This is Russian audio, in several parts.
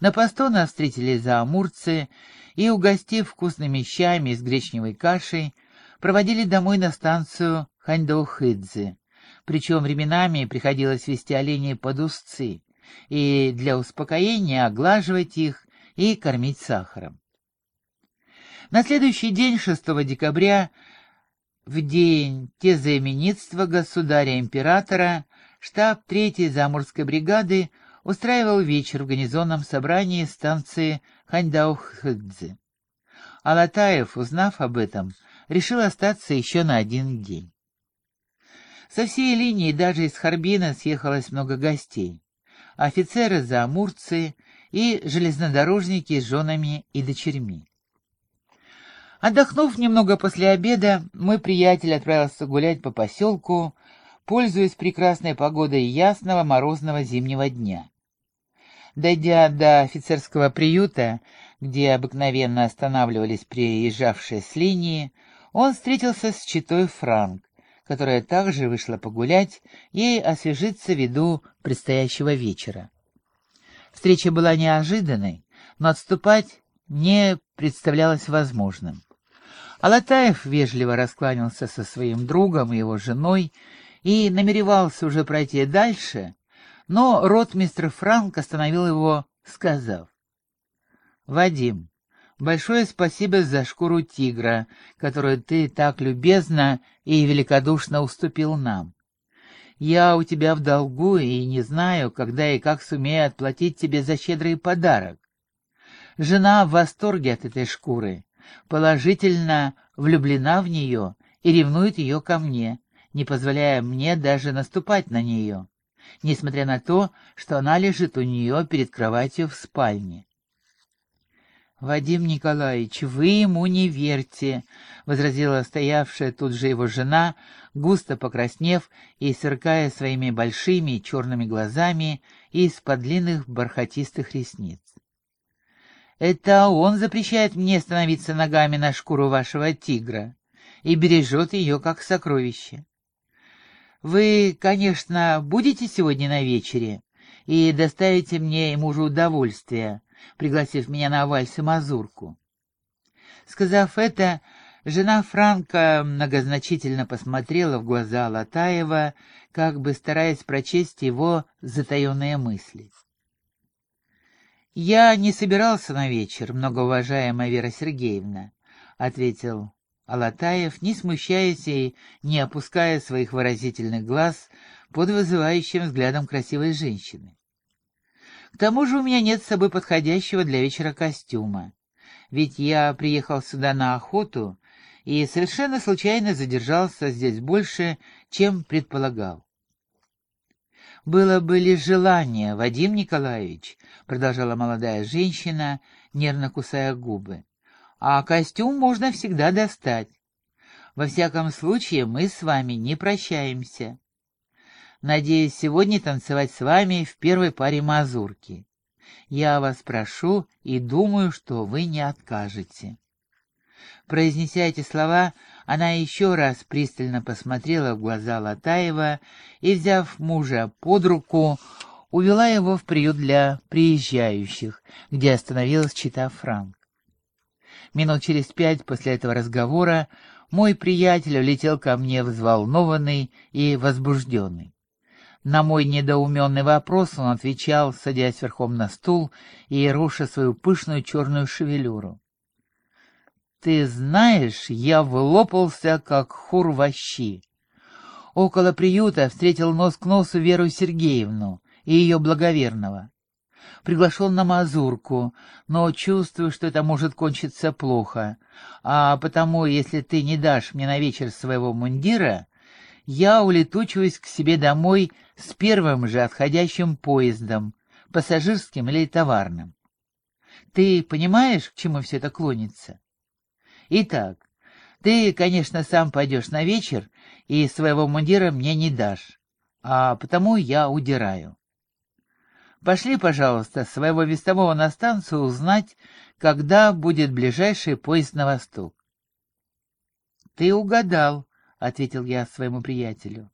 На посту нас встретили заамурцы и, угостив вкусными щами с гречневой кашей, проводили домой на станцию Ханьдоухидзе. Причем временами приходилось вести оленей под узцы и для успокоения оглаживать их и кормить сахаром. На следующий день, 6 декабря, в день тезаименитства государя-императора, штаб 3-й Заморской бригады устраивал вечер в гарнизонном собрании станции Ханьдаухидзе. Алатаев, узнав об этом, решил остаться еще на один день. Со всей линии даже из Харбина съехалось много гостей. Офицеры за Амурцы и железнодорожники с женами и дочерьми. Отдохнув немного после обеда, мой приятель отправился гулять по поселку, пользуясь прекрасной погодой ясного морозного зимнего дня. Дойдя до офицерского приюта, где обыкновенно останавливались приезжавшие с линии, он встретился с читой Франк, которая также вышла погулять и освежиться ввиду предстоящего вечера. Встреча была неожиданной, но отступать не представлялось возможным. Алатаев вежливо раскланялся со своим другом и его женой и намеревался уже пройти дальше, но ротмистр Франк остановил его, сказав, «Вадим, большое спасибо за шкуру тигра, которую ты так любезно и великодушно уступил нам. Я у тебя в долгу и не знаю, когда и как сумею отплатить тебе за щедрый подарок. Жена в восторге от этой шкуры, положительно влюблена в нее и ревнует ее ко мне, не позволяя мне даже наступать на нее, несмотря на то, что она лежит у нее перед кроватью в спальне. «Вадим Николаевич, вы ему не верьте», — возразила стоявшая тут же его жена, густо покраснев и сверкая своими большими черными глазами из-под длинных бархатистых ресниц. Это он запрещает мне становиться ногами на шкуру вашего тигра и бережет ее как сокровище. Вы, конечно, будете сегодня на вечере и доставите мне и мужу удовольствие, пригласив меня на вальс и мазурку. Сказав это, жена Франка многозначительно посмотрела в глаза Латаева, как бы стараясь прочесть его затаенные мысли. «Я не собирался на вечер, многоуважаемая Вера Сергеевна», — ответил Алатаев, не смущаясь и не опуская своих выразительных глаз под вызывающим взглядом красивой женщины. «К тому же у меня нет с собой подходящего для вечера костюма, ведь я приехал сюда на охоту и совершенно случайно задержался здесь больше, чем предполагал. «Было бы лишь желание, Вадим Николаевич», — продолжала молодая женщина, нервно кусая губы. «А костюм можно всегда достать. Во всяком случае, мы с вами не прощаемся. Надеюсь сегодня танцевать с вами в первой паре мазурки. Я вас прошу и думаю, что вы не откажете». Произнеся эти слова, она еще раз пристально посмотрела в глаза Латаева и, взяв мужа под руку, увела его в приют для приезжающих, где остановилась чита Франк. Минут через пять после этого разговора мой приятель улетел ко мне взволнованный и возбужденный. На мой недоуменный вопрос он отвечал, садясь верхом на стул и руша свою пышную черную шевелюру. Ты знаешь, я вылопался, как хур вощи. Около приюта встретил нос к носу Веру Сергеевну и ее благоверного. Приглашал на мазурку, но чувствую, что это может кончиться плохо, а потому, если ты не дашь мне на вечер своего мундира, я улетучиваюсь к себе домой с первым же отходящим поездом, пассажирским или товарным. Ты понимаешь, к чему все это клонится? Итак, ты, конечно, сам пойдешь на вечер и своего мундира мне не дашь, а потому я удираю. Пошли, пожалуйста, своего вестового на станцию узнать, когда будет ближайший поезд на восток. Ты угадал, — ответил я своему приятелю.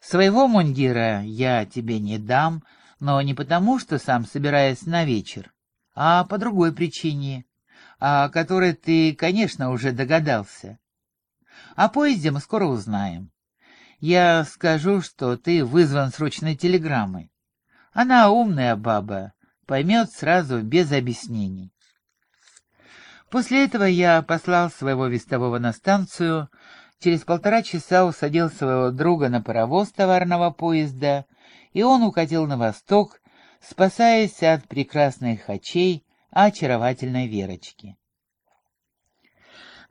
Своего мундира я тебе не дам, но не потому, что сам собираюсь на вечер, а по другой причине, о которой ты, конечно, уже догадался. О поезде мы скоро узнаем. Я скажу, что ты вызван срочной телеграммой. Она умная баба, поймет сразу без объяснений. После этого я послал своего вестового на станцию, через полтора часа усадил своего друга на паровоз товарного поезда, и он укатил на восток, спасаясь от прекрасных очей очаровательной Верочки.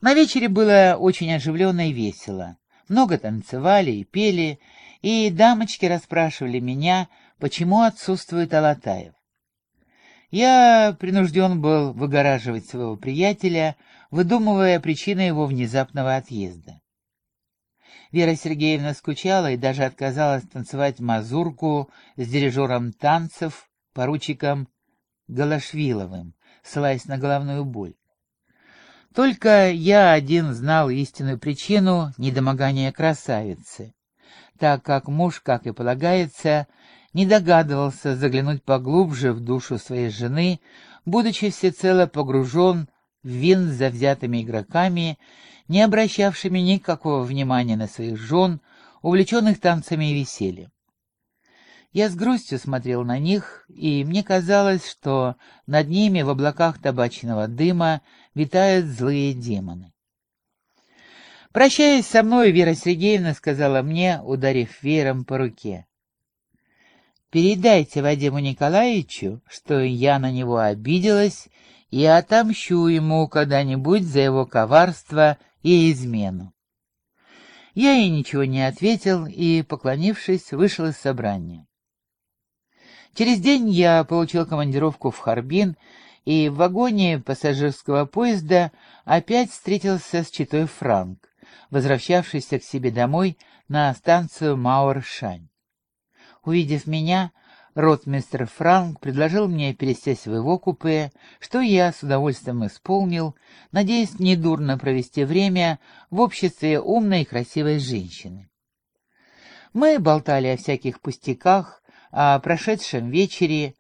На вечере было очень оживленно и весело. Много танцевали и пели, и дамочки расспрашивали меня, почему отсутствует Алатаев. Я принужден был выгораживать своего приятеля, выдумывая причины его внезапного отъезда. Вера Сергеевна скучала и даже отказалась танцевать мазурку с дирижером танцев, поручиком Галашвиловым, ссылаясь на головную боль. Только я один знал истинную причину недомогания красавицы, так как муж, как и полагается, не догадывался заглянуть поглубже в душу своей жены, будучи всецело погружен в вин с завзятыми игроками, не обращавшими никакого внимания на своих жен, увлеченных танцами и весельем. Я с грустью смотрел на них, и мне казалось, что над ними в облаках табачного дыма витают злые демоны. Прощаясь со мной, Вера Сергеевна сказала мне, ударив веером по руке. «Передайте Вадиму Николаевичу, что я на него обиделась и отомщу ему когда-нибудь за его коварство и измену». Я ей ничего не ответил и, поклонившись, вышел из собрания. Через день я получил командировку в Харбин и в вагоне пассажирского поезда опять встретился с Читой Франк, возвращавшийся к себе домой на станцию Мауэр-Шань. Увидев меня, ротмистр Франк предложил мне пересесть в его купе, что я с удовольствием исполнил, надеясь недурно провести время в обществе умной и красивой женщины. Мы болтали о всяких пустяках, о прошедшем вечере,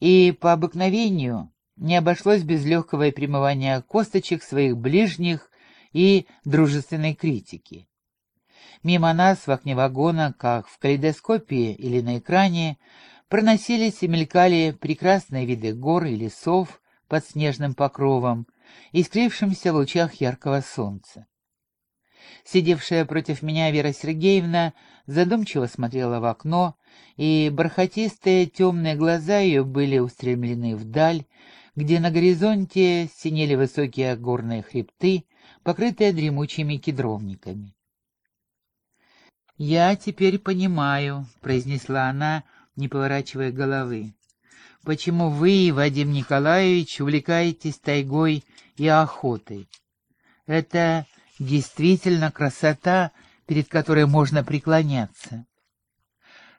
и по обыкновению не обошлось без легкого примывания косточек своих ближних и дружественной критики. Мимо нас в окне вагона, как в калейдоскопе или на экране, проносились и мелькали прекрасные виды гор и лесов под снежным покровом, искрившимся в лучах яркого солнца. Сидевшая против меня Вера Сергеевна задумчиво смотрела в окно, и бархатистые темные глаза ее были устремлены вдаль, где на горизонте синели высокие горные хребты, покрытые дремучими кедровниками. «Я теперь понимаю», — произнесла она, не поворачивая головы, «почему вы, Вадим Николаевич, увлекаетесь тайгой и охотой. Это действительно красота, перед которой можно преклоняться.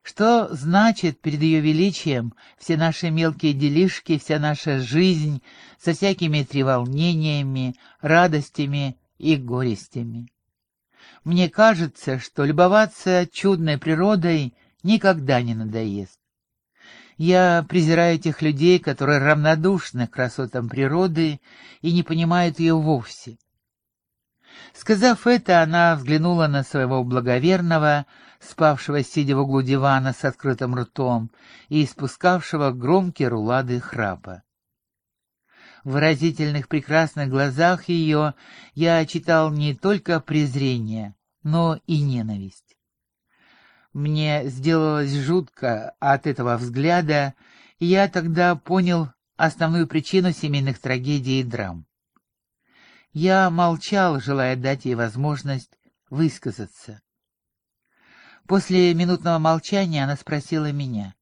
Что значит перед ее величием все наши мелкие делишки, вся наша жизнь со всякими треволнениями, радостями и горестями? Мне кажется, что любоваться чудной природой никогда не надоест. Я презираю тех людей, которые равнодушны к красотам природы и не понимают ее вовсе. Сказав это, она взглянула на своего благоверного, спавшего, сидя в углу дивана с открытым ртом и испускавшего громкие рулады храпа. Выразительных прекрасных глазах ее я читал не только презрение, но и ненависть. Мне сделалось жутко от этого взгляда, и я тогда понял основную причину семейных трагедий и драм. Я молчал, желая дать ей возможность высказаться. После минутного молчания она спросила меня.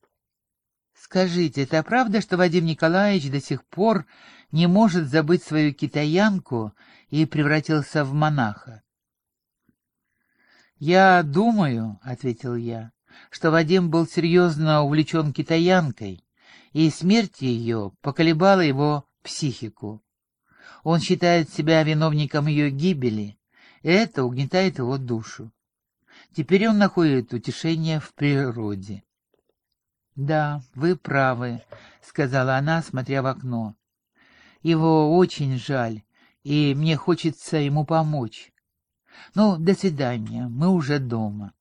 «Скажите, это правда, что Вадим Николаевич до сих пор не может забыть свою китаянку и превратился в монаха?» «Я думаю», — ответил я, — «что Вадим был серьезно увлечен китаянкой, и смерть ее поколебала его психику. Он считает себя виновником ее гибели, и это угнетает его душу. Теперь он находит утешение в природе. «Да, вы правы», — сказала она, смотря в окно. «Его очень жаль, и мне хочется ему помочь. Ну, до свидания, мы уже дома».